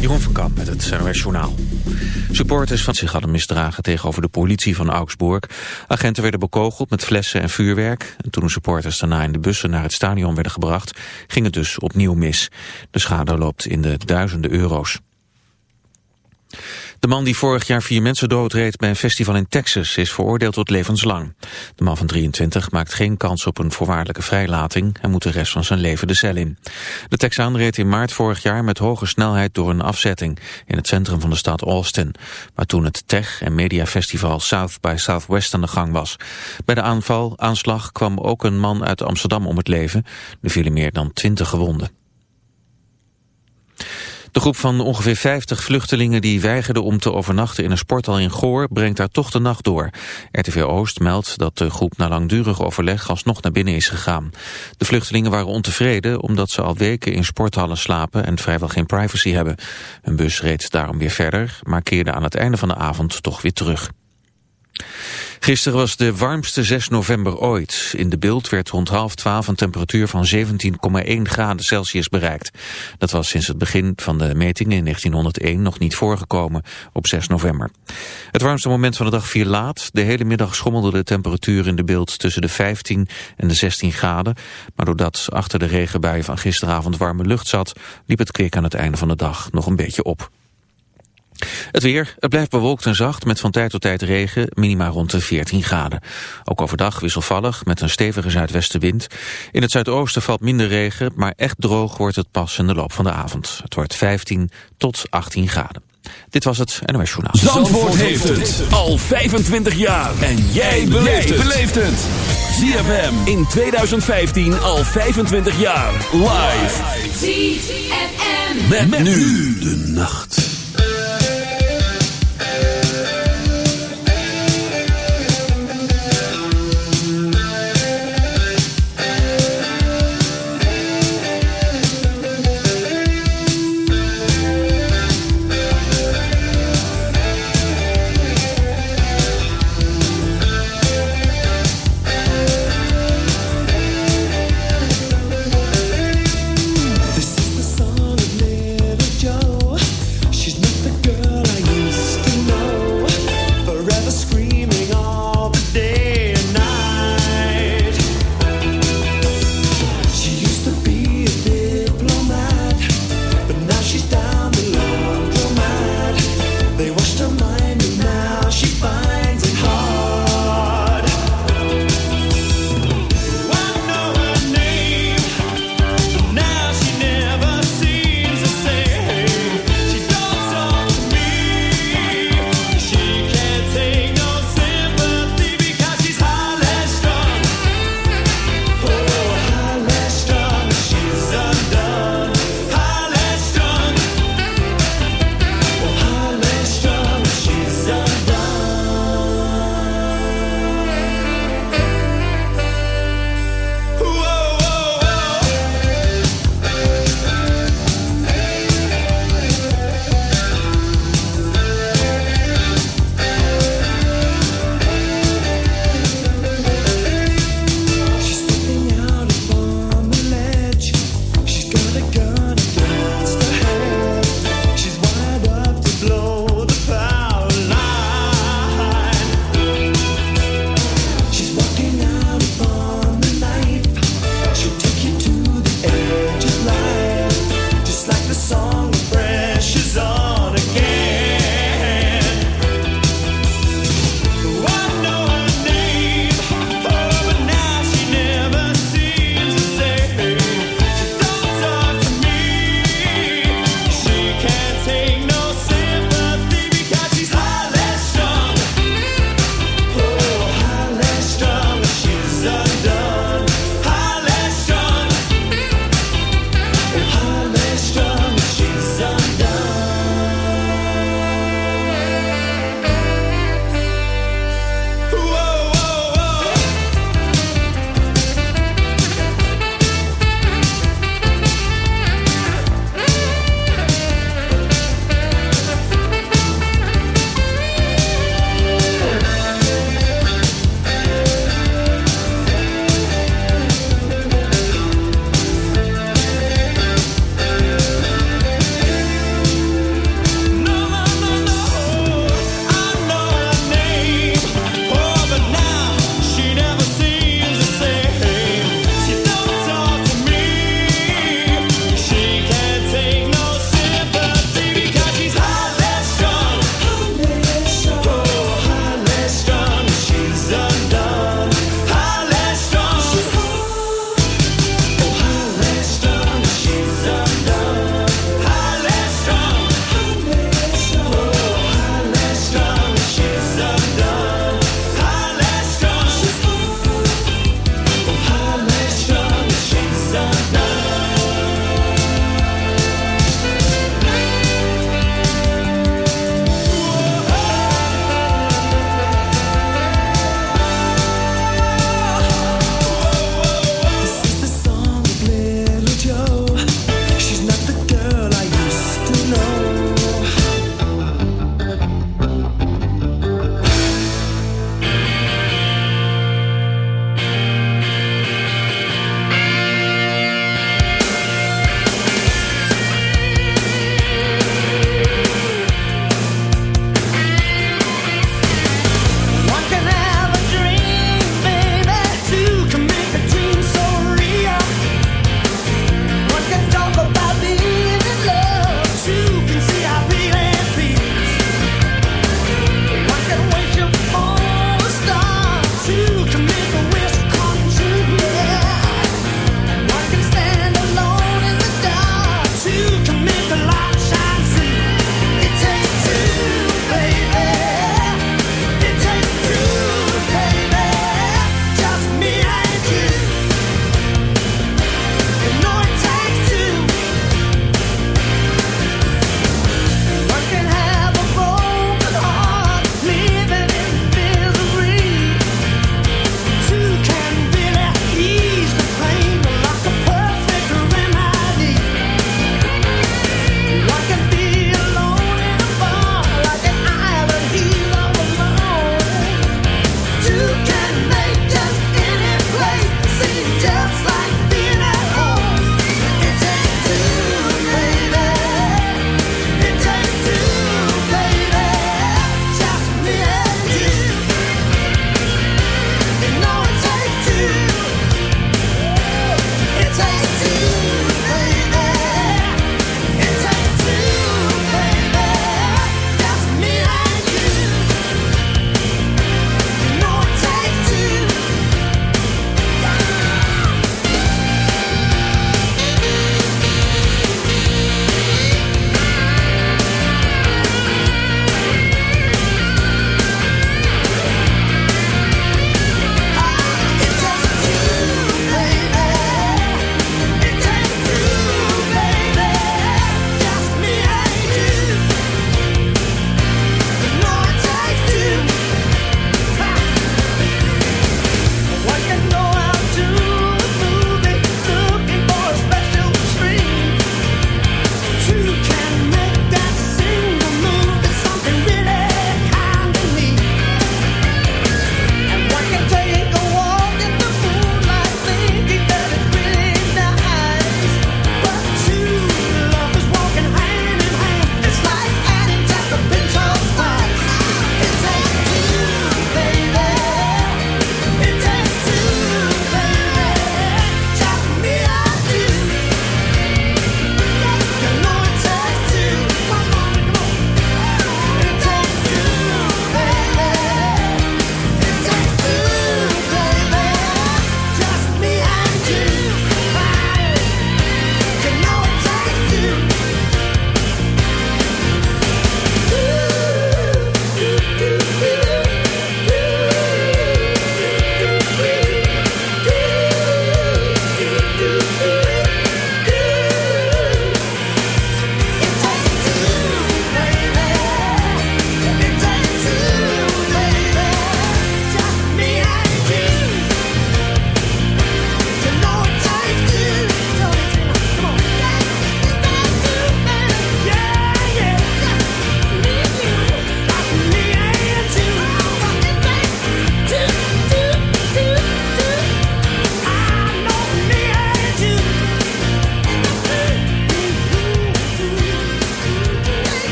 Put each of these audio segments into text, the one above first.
Jeroen van Kamp met het NOS Journaal. Supporters van zich hadden misdragen tegenover de politie van Augsburg. Agenten werden bekogeld met flessen en vuurwerk. En toen supporters daarna in de bussen naar het stadion werden gebracht... ging het dus opnieuw mis. De schade loopt in de duizenden euro's. De man die vorig jaar vier mensen doodreed bij een festival in Texas is veroordeeld tot levenslang. De man van 23 maakt geen kans op een voorwaardelijke vrijlating en moet de rest van zijn leven de cel in. De Texaan reed in maart vorig jaar met hoge snelheid door een afzetting in het centrum van de stad Austin. Maar toen het tech- en mediafestival South by Southwest aan de gang was. Bij de aanval, aanslag kwam ook een man uit Amsterdam om het leven. Er vielen meer dan 20 gewonden. De groep van ongeveer 50 vluchtelingen die weigerden om te overnachten in een sporthal in Goor brengt daar toch de nacht door. RTV Oost meldt dat de groep na langdurig overleg alsnog naar binnen is gegaan. De vluchtelingen waren ontevreden omdat ze al weken in sporthallen slapen en vrijwel geen privacy hebben. Een bus reed daarom weer verder, maar keerde aan het einde van de avond toch weer terug. Gisteren was de warmste 6 november ooit. In de beeld werd rond half 12 een temperatuur van 17,1 graden Celsius bereikt. Dat was sinds het begin van de metingen in 1901 nog niet voorgekomen op 6 november. Het warmste moment van de dag viel laat. De hele middag schommelde de temperatuur in de beeld tussen de 15 en de 16 graden. Maar doordat achter de regenbuien van gisteravond warme lucht zat... liep het kwik aan het einde van de dag nog een beetje op. Het weer, het blijft bewolkt en zacht met van tijd tot tijd regen, minima rond de 14 graden. Ook overdag wisselvallig met een stevige zuidwestenwind. In het zuidoosten valt minder regen, maar echt droog wordt het pas in de loop van de avond. Het wordt 15 tot 18 graden. Dit was het NOS Journaal. Zandvoort, Zandvoort heeft het al 25 jaar. En jij beleeft het. ZFM in 2015 al 25 jaar. Live. ZFM. Met, nu de nacht.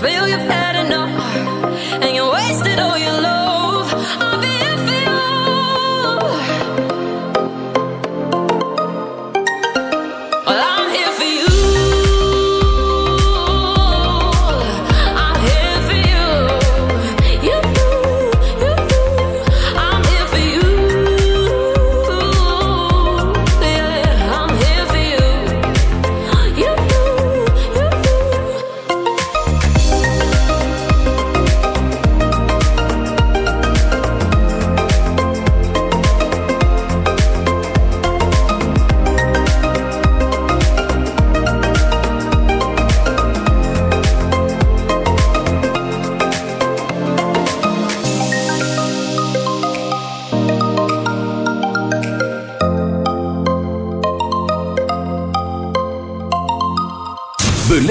feel you've had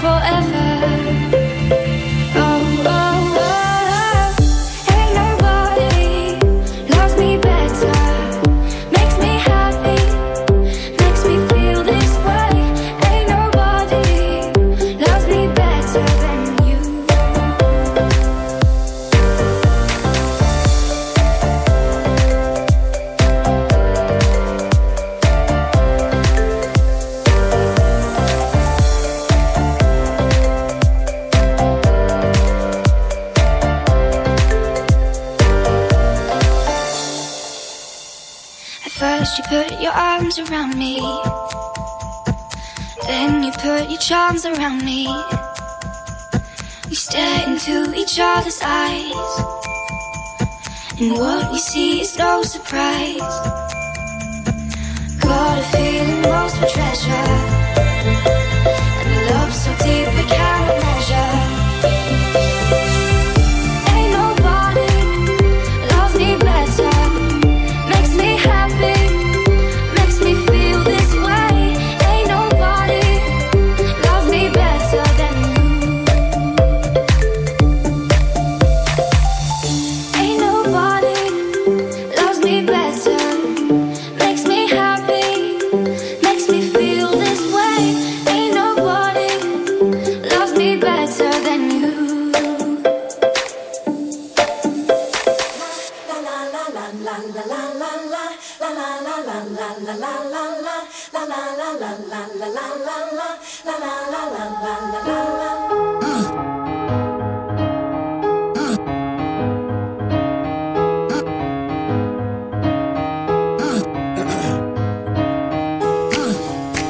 forever.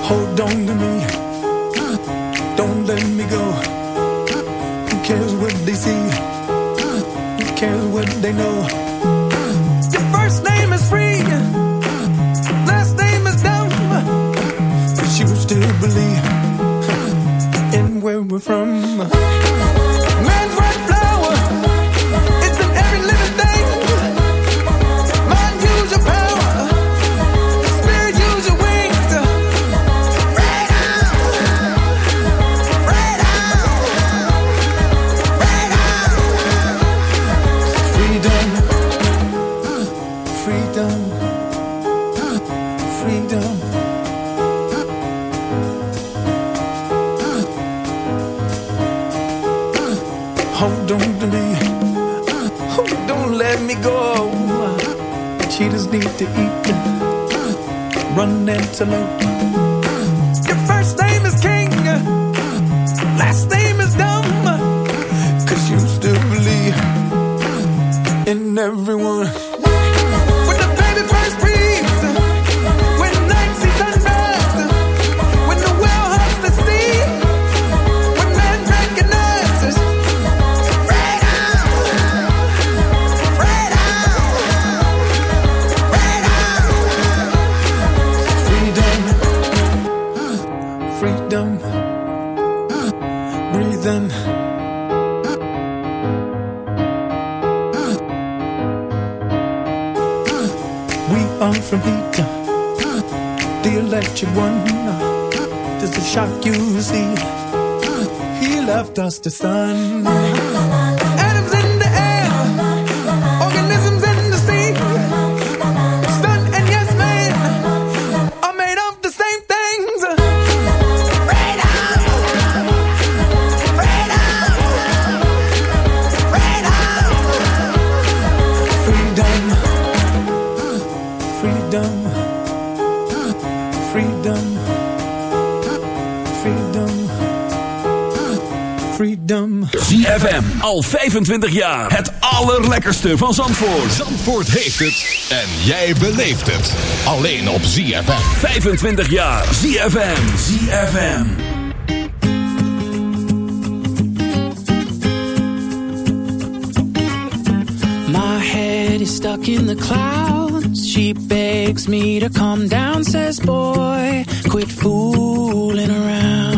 Hold on to me. Don't let me go. Who cares what they see? Who cares what they know And where we're from. need to eat and run antelope. on from heat. The electric one. Does it shock you see? He left us to sun. Al 25 jaar. Het allerlekkerste van Zandvoort. Zandvoort heeft het. En jij beleeft het. Alleen op ZFM. 25 jaar. ZFM. ZFM. My head is stuck in the clouds. She begs me to come down. Says boy, quit fooling around.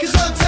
Cause I'm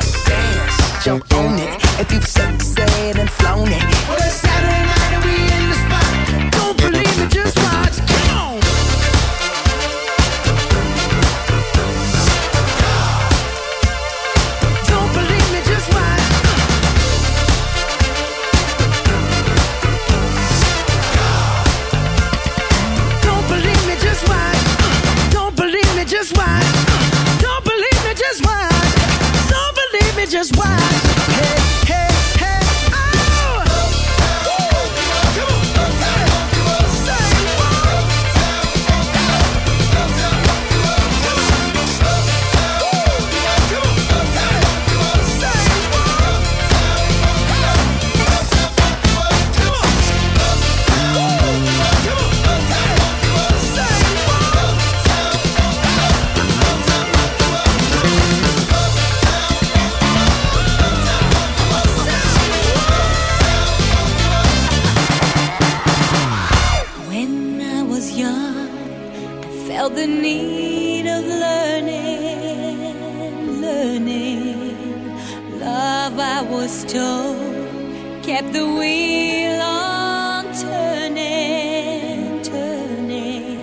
that you own it. If you've sexed and flown it, well, it's Saturday night. Just why?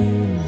you.